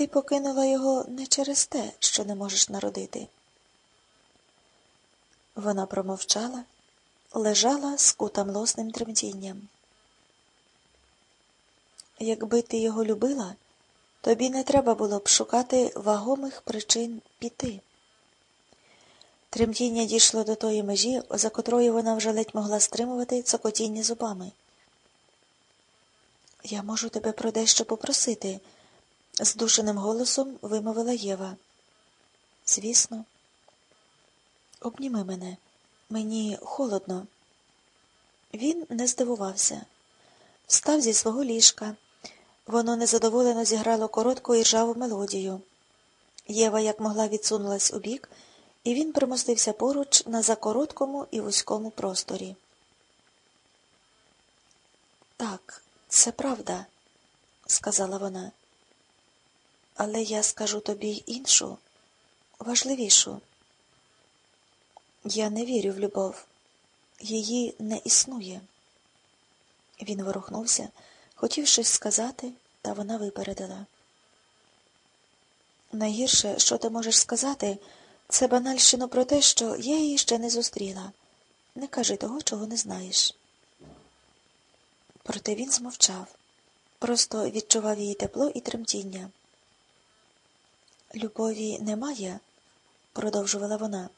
Ти покинула його не через те, що не можеш народити. Вона промовчала, лежала скута млосним тремтінням. Якби ти його любила, тобі не треба було б шукати вагомих причин піти. Тремтіння дійшло до тої межі, за котрою вона вже ледь могла стримувати цокотіння зубами. Я можу тебе про дещо попросити, здушеним голосом вимовила Єва. Звісно, обніми мене, мені холодно. Він не здивувався, встав зі свого ліжка. Воно незадоволено зіграло коротку і ржаву мелодію. Єва як могла відсунулась убік, і він примостився поруч на закороткому і вузькому просторі. Так, це правда, сказала вона. Але я скажу тобі й іншу, важливішу. Я не вірю в любов, її не існує. Він ворухнувся, хотів щось сказати, та вона випередила. Найгірше, що ти можеш сказати, це банальщина про те, що я її ще не зустріла. Не кажи того, чого не знаєш. Проте він змовчав, просто відчував її тепло і тремтіння. Любові немає, продовжувала вона.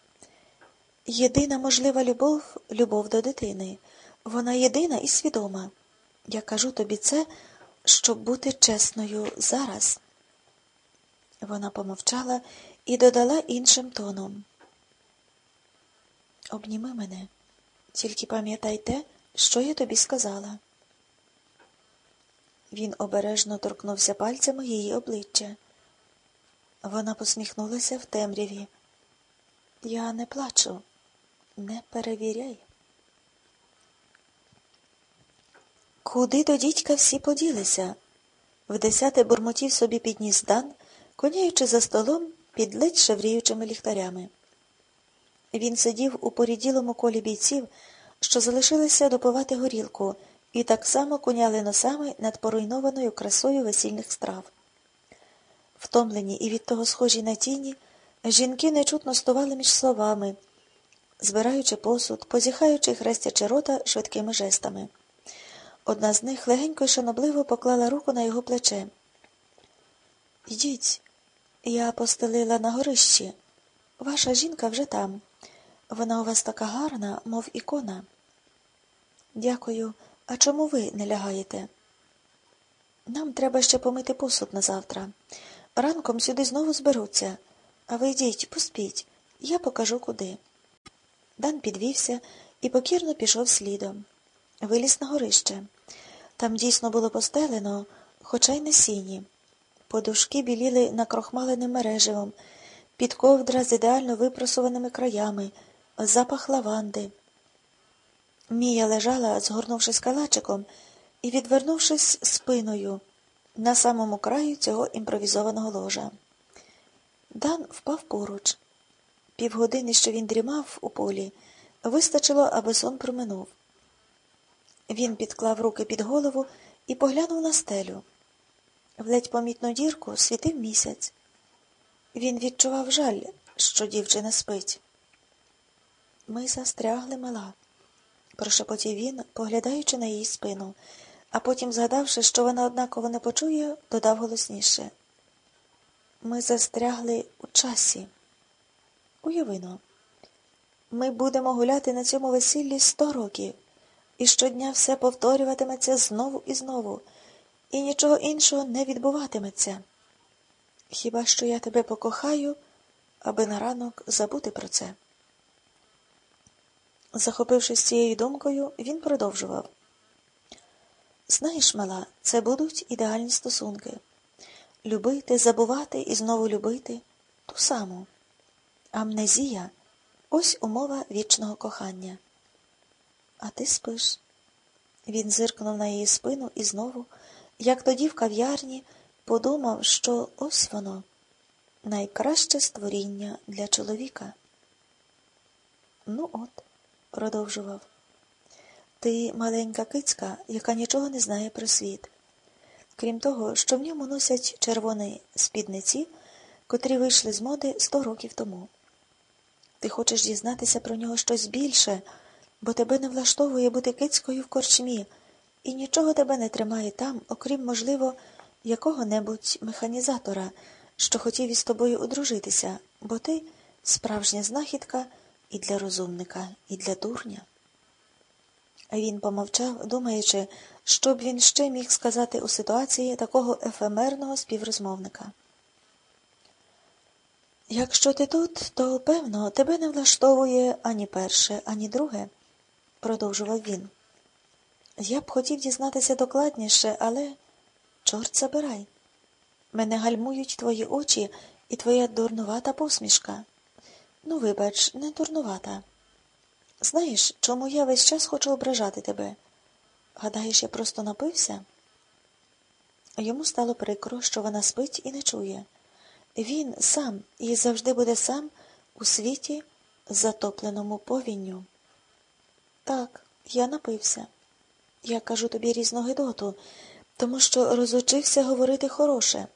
Єдина можлива любов любов до дитини. Вона єдина і свідома. Я кажу тобі це, щоб бути чесною зараз. Вона помовчала і додала іншим тоном. Обніми мене, тільки пам'ятай те, що я тобі сказала. Він обережно торкнувся пальцями її обличчя. Вона посміхнулася в темряві. Я не плачу, не перевіряй. Куди до дідька всі поділися? В десяте бурмотів собі підніс дан, коняючи за столом під ледь шевріючими ліхтарями. Він сидів у поріділому колі бійців, що залишилися допивати горілку, і так само коняли носами над поруйнованою красою весільних страв. Втомлені і від того схожі на тіні, жінки нечутно стували між словами, збираючи посуд, позіхаючи, хрестячи рота швидкими жестами. Одна з них легенько й шанобливо поклала руку на його плече. Йдіть, я постелила на горищі. Ваша жінка вже там. Вона у вас така гарна, мов ікона. Дякую. А чому ви не лягаєте? Нам треба ще помити посуд на завтра. Ранком сюди знову зберуться. А ви йдіть, поспіть, я покажу куди. Дан підвівся і покірно пішов слідом. Виліз на горище. Там дійсно було постелено, хоча й не сіні. Подушки біліли накрохмаленим мереживом, під ковдра з ідеально випросуваними краями, запах лаванди. Мія лежала, згорнувшись калачиком і відвернувшись спиною на самому краю цього імпровізованого ложа. Дан впав поруч. Півгодини, що він дрімав у полі, вистачило, аби сон проминув. Він підклав руки під голову і поглянув на стелю. В ледь помітну дірку світив місяць. Він відчував жаль, що дівчина спить. Ми застрягли мала, прошепотів він, поглядаючи на її спину, а потім, згадавши, що вона однаково не почує, додав голосніше. Ми застрягли у часі. Уявино, ми будемо гуляти на цьому весіллі сто років, і щодня все повторюватиметься знову і знову і нічого іншого не відбуватиметься. Хіба що я тебе покохаю, аби на ранок забути про це? Захопившись цією думкою, він продовжував. Знаєш, мала, це будуть ідеальні стосунки. Любити, забувати і знову любити ту саму. Амнезія ось умова вічного кохання. А ти спиш. Він зиркнув на її спину і знову як тоді в кав'ярні подумав, що ось воно найкраще створіння для чоловіка. Ну от, продовжував, ти маленька кицька, яка нічого не знає про світ. крім того, що в ньому носять червоні спідниці, котрі вийшли з моди сто років тому. Ти хочеш дізнатися про нього щось більше, бо тебе не влаштовує бути кицькою в корчмі, і нічого тебе не тримає там, окрім, можливо, якого-небудь механізатора, що хотів із тобою одружитися, бо ти справжня знахідка і для розумника, і для дурня. Він помовчав, думаючи, що б він ще міг сказати у ситуації такого ефемерного співрозмовника. Якщо ти тут, то, певно, тебе не влаштовує ані перше, ані друге, продовжував він. Я б хотів дізнатися докладніше, але, чорт забирай. Мене гальмують твої очі і твоя дурнувата посмішка. Ну, вибач, не дурнувата. Знаєш, чому я весь час хочу ображати тебе? Гадаєш, я просто напився? Йому стало прикро, що вона спить і не чує. Він сам і завжди буде сам у світі, затопленому повінню. Так, я напився. Я кажу тобі різну гидоту, тому що розучився говорити хороше.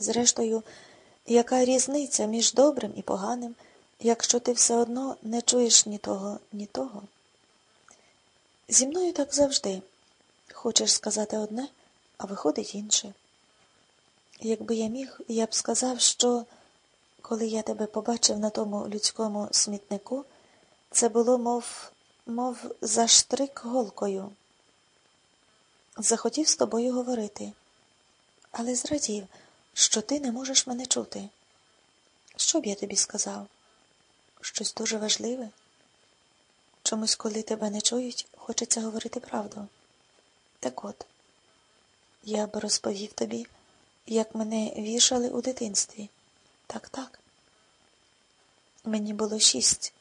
Зрештою, яка різниця між добрим і поганим, якщо ти все одно не чуєш ні того, ні того? Зі мною так завжди. Хочеш сказати одне, а виходить інше. Якби я міг, я б сказав, що коли я тебе побачив на тому людському смітнику, це було, мов, мов заштрик голкою. Захотів з тобою говорити, але зрадів, що ти не можеш мене чути. Що б я тобі сказав? Щось дуже важливе? Чомусь, коли тебе не чують, хочеться говорити правду. Так от, я б розповів тобі як мене вішали у дитинстві. Так, так. Мені було шість.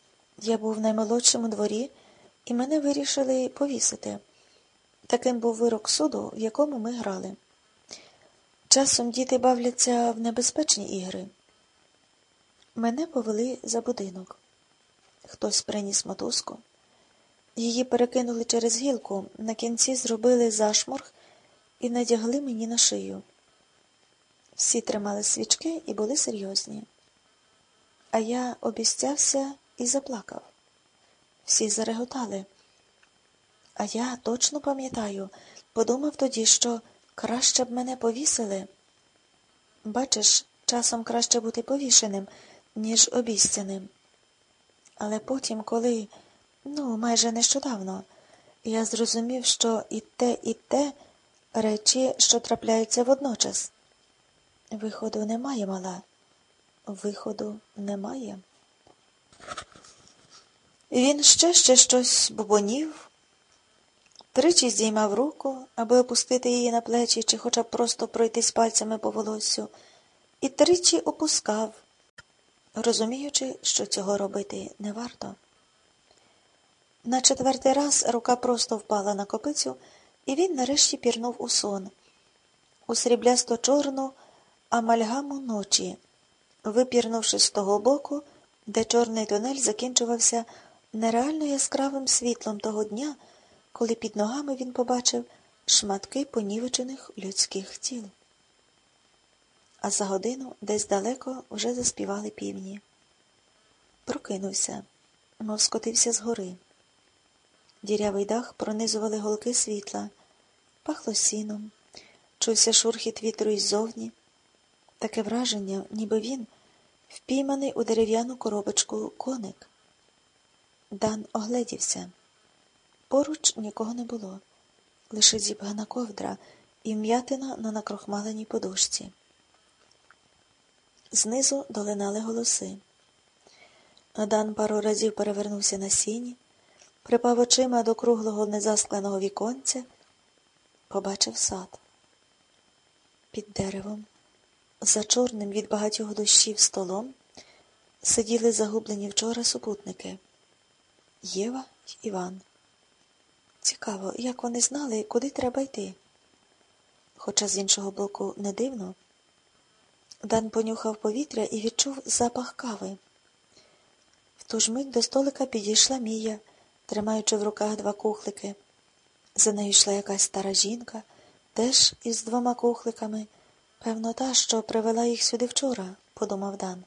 Я був в наймолодшому дворі, і мене вирішили повісити. Таким був вирок суду, в якому ми грали. Часом діти бавляться в небезпечні ігри. Мене повели за будинок. Хтось приніс мотузку. Її перекинули через гілку, на кінці зробили зашморг і надягли мені на шию. Всі тримали свічки і були серйозні. А я обіцявся і заплакав. Всі зареготали. А я точно пам'ятаю, подумав тоді, що краще б мене повісили. Бачиш, часом краще бути повішеним, ніж обіцяним. Але потім, коли, ну, майже нещодавно, я зрозумів, що і те, і те речі, що трапляються водночас. Виходу немає, мала. Виходу немає. Він ще ще щось бубонів, тричі здіймав руку, аби опустити її на плечі чи хоча б просто пройтись пальцями по волоссю, і тричі опускав, розуміючи, що цього робити не варто. На четвертий раз рука просто впала на копицю, і він нарешті пірнув у сон, у сріблясто чорну амальгаму ночі, випірнувши з того боку, де чорний тунель закінчувався нереально яскравим світлом того дня, коли під ногами він побачив шматки понівечених людських тіл. А за годину десь далеко вже заспівали півні. Прокинувся, мов скотився з гори. Дірявий дах пронизували голки світла, пахло сіном, чувся шурхіт вітру іззовні. Таке враження, ніби він впійманий у дерев'яну коробочку коник. Дан огледівся. Поруч нікого не було, лише зібгана ковдра і м'ятина на накрохмаленій подушці. Знизу долинали голоси. Дан пару разів перевернувся на сіні, припав очима до круглого незаскленого віконця, побачив сад. Під деревом. За чорним від багатьох дощів столом сиділи загублені вчора супутники Єва й Іван. Цікаво, як вони знали, куди треба йти. Хоча з іншого боку не дивно. Дан понюхав повітря і відчув запах кави. В ту ж мить до столика підійшла Мія, тримаючи в руках два кухлики. За нею йшла якась стара жінка, Теж із двома кухликами. Певно, та, що привела їх сюди вчора, подумав Дан.